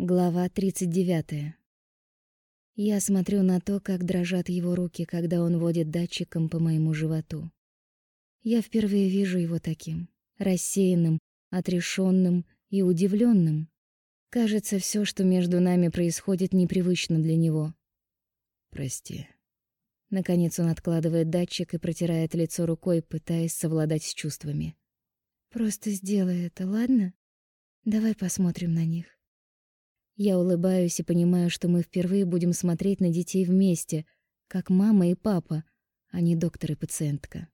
Глава 39. Я смотрю на то, как дрожат его руки, когда он водит датчиком по моему животу. Я впервые вижу его таким, рассеянным, отрешенным и удивленным. Кажется, все, что между нами происходит, непривычно для него. Прости. Наконец он откладывает датчик и протирает лицо рукой, пытаясь совладать с чувствами. Просто сделай это, ладно? Давай посмотрим на них. Я улыбаюсь и понимаю, что мы впервые будем смотреть на детей вместе, как мама и папа, а не доктор и пациентка.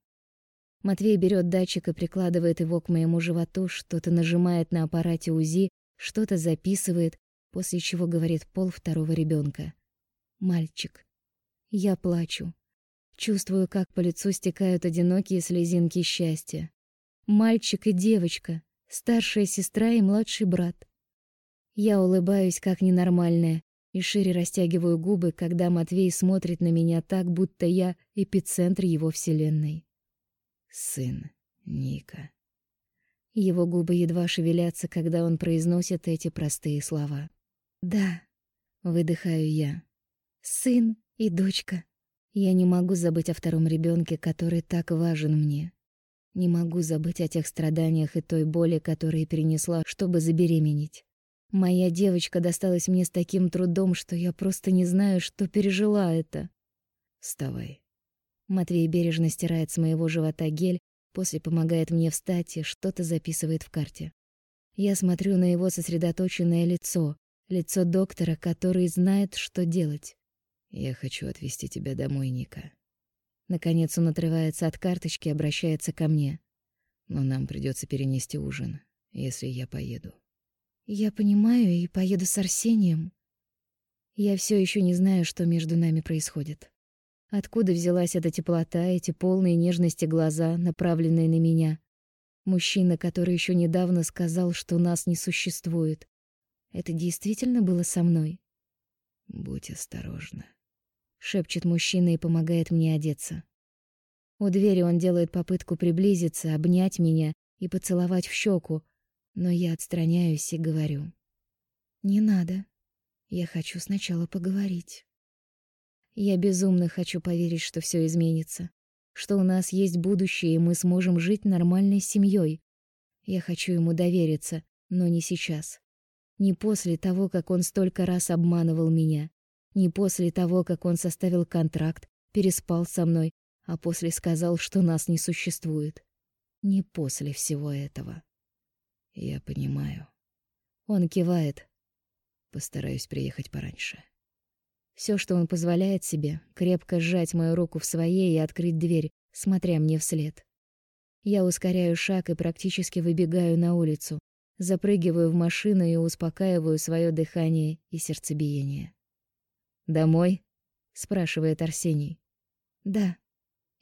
Матвей берет датчик и прикладывает его к моему животу, что-то нажимает на аппарате УЗИ, что-то записывает, после чего говорит пол второго ребенка. Мальчик. Я плачу. Чувствую, как по лицу стекают одинокие слезинки счастья. Мальчик и девочка, старшая сестра и младший брат. Я улыбаюсь как ненормальная и шире растягиваю губы, когда Матвей смотрит на меня так, будто я эпицентр его вселенной. Сын Ника. Его губы едва шевелятся, когда он произносит эти простые слова. Да, выдыхаю я. Сын и дочка. Я не могу забыть о втором ребенке, который так важен мне. Не могу забыть о тех страданиях и той боли, которые перенесла, чтобы забеременеть. Моя девочка досталась мне с таким трудом, что я просто не знаю, что пережила это. Вставай. Матвей бережно стирает с моего живота гель, после помогает мне встать и что-то записывает в карте. Я смотрю на его сосредоточенное лицо, лицо доктора, который знает, что делать. Я хочу отвезти тебя домой, Ника. Наконец он отрывается от карточки и обращается ко мне. Но нам придется перенести ужин, если я поеду. Я понимаю и поеду с Арсением. Я все еще не знаю, что между нами происходит. Откуда взялась эта теплота, эти полные нежности глаза, направленные на меня? Мужчина, который еще недавно сказал, что нас не существует. Это действительно было со мной? Будь осторожна, шепчет мужчина и помогает мне одеться. У двери он делает попытку приблизиться, обнять меня и поцеловать в щеку, но я отстраняюсь и говорю: "Не надо. Я хочу сначала поговорить". Я безумно хочу поверить, что все изменится, что у нас есть будущее, и мы сможем жить нормальной семьей. Я хочу ему довериться, но не сейчас. Не после того, как он столько раз обманывал меня, не после того, как он составил контракт, переспал со мной, а после сказал, что нас не существует. Не после всего этого. Я понимаю. Он кивает. Постараюсь приехать пораньше. Все, что он позволяет себе, крепко сжать мою руку в своей и открыть дверь, смотря мне вслед. Я ускоряю шаг и практически выбегаю на улицу, запрыгиваю в машину и успокаиваю свое дыхание и сердцебиение. «Домой?» — спрашивает Арсений. «Да».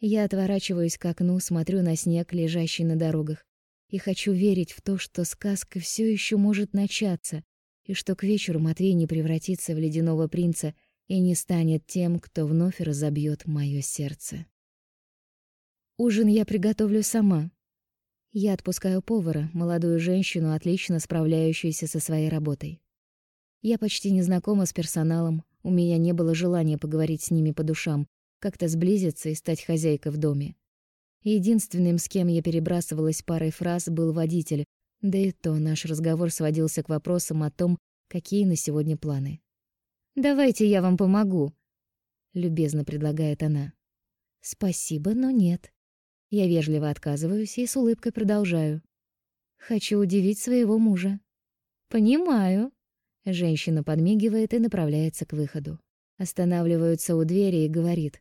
Я отворачиваюсь к окну, смотрю на снег, лежащий на дорогах и хочу верить в то, что сказка все еще может начаться, и что к вечеру Матвей не превратится в ледяного принца и не станет тем, кто вновь разобьет мое сердце. Ужин я приготовлю сама. Я отпускаю повара, молодую женщину, отлично справляющуюся со своей работой. Я почти не знакома с персоналом, у меня не было желания поговорить с ними по душам, как-то сблизиться и стать хозяйкой в доме. Единственным, с кем я перебрасывалась парой фраз, был водитель, да и то наш разговор сводился к вопросам о том, какие на сегодня планы. «Давайте я вам помогу», — любезно предлагает она. «Спасибо, но нет». Я вежливо отказываюсь и с улыбкой продолжаю. «Хочу удивить своего мужа». «Понимаю». Женщина подмигивает и направляется к выходу. Останавливается у двери и говорит.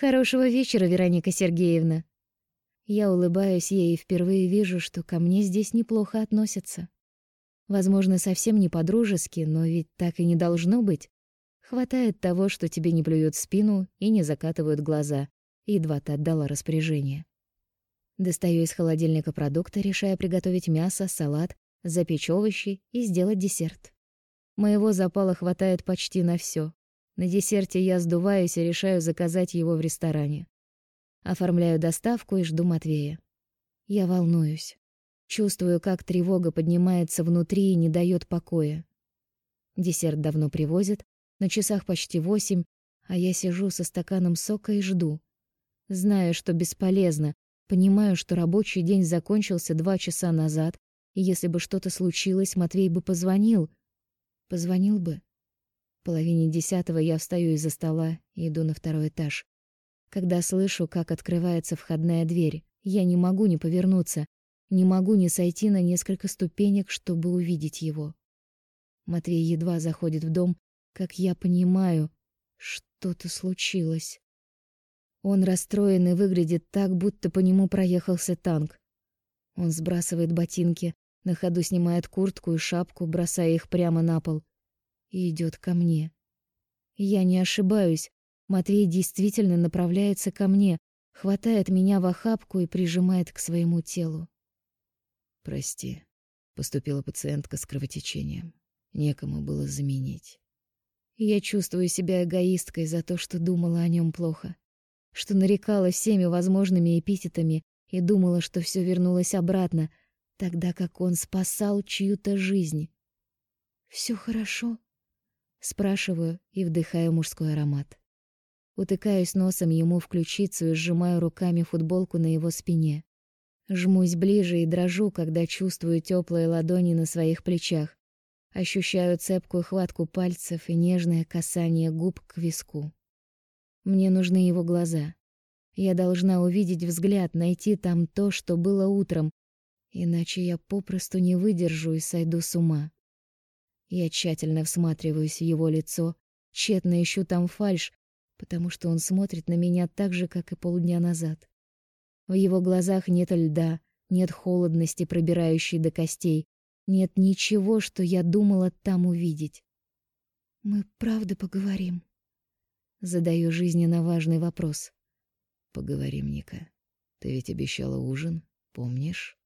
Хорошего вечера, Вероника Сергеевна. Я улыбаюсь ей и впервые вижу, что ко мне здесь неплохо относятся. Возможно, совсем не по-дружески, но ведь так и не должно быть. Хватает того, что тебе не плюют в спину и не закатывают глаза. Едва ты отдала распоряжение. Достаю из холодильника продукты, решая приготовить мясо, салат, запечь овощи и сделать десерт. Моего запала хватает почти на все. На десерте я сдуваюсь и решаю заказать его в ресторане. Оформляю доставку и жду Матвея. Я волнуюсь. Чувствую, как тревога поднимается внутри и не дает покоя. Десерт давно привозят, на часах почти восемь, а я сижу со стаканом сока и жду. Знаю, что бесполезно, понимаю, что рабочий день закончился два часа назад, и если бы что-то случилось, Матвей бы позвонил. Позвонил бы. В половине десятого я встаю из-за стола и иду на второй этаж. Когда слышу, как открывается входная дверь, я не могу не повернуться, не могу не сойти на несколько ступенек, чтобы увидеть его. Матвей едва заходит в дом, как я понимаю, что-то случилось. Он расстроен и выглядит так, будто по нему проехался танк. Он сбрасывает ботинки, на ходу снимает куртку и шапку, бросая их прямо на пол, и идет ко мне. Я не ошибаюсь. Матвей действительно направляется ко мне, хватает меня в охапку и прижимает к своему телу. Прости, поступила пациентка с кровотечением. Некому было заменить. Я чувствую себя эгоисткой за то, что думала о нем плохо, что нарекала всеми возможными эпитетами и думала, что все вернулось обратно, тогда как он спасал чью-то жизнь. Все хорошо? спрашиваю и вдыхаю мужской аромат. Утыкаюсь носом ему в ключицу и сжимаю руками футболку на его спине. Жмусь ближе и дрожу, когда чувствую теплые ладони на своих плечах. Ощущаю цепкую хватку пальцев и нежное касание губ к виску. Мне нужны его глаза. Я должна увидеть взгляд, найти там то, что было утром, иначе я попросту не выдержу и сойду с ума. Я тщательно всматриваюсь в его лицо, тщетно ищу там фальшь, потому что он смотрит на меня так же, как и полдня назад. В его глазах нет льда, нет холодности, пробирающей до костей, нет ничего, что я думала там увидеть. Мы правда поговорим? Задаю жизненно важный вопрос. Поговорим, Ника. Ты ведь обещала ужин, помнишь?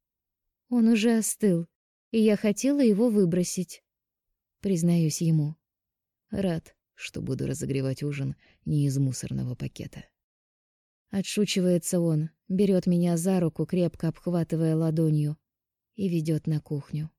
Он уже остыл, и я хотела его выбросить. Признаюсь ему. Рад, что буду разогревать ужин не из мусорного пакета. Отшучивается он, берет меня за руку, крепко обхватывая ладонью, и ведет на кухню.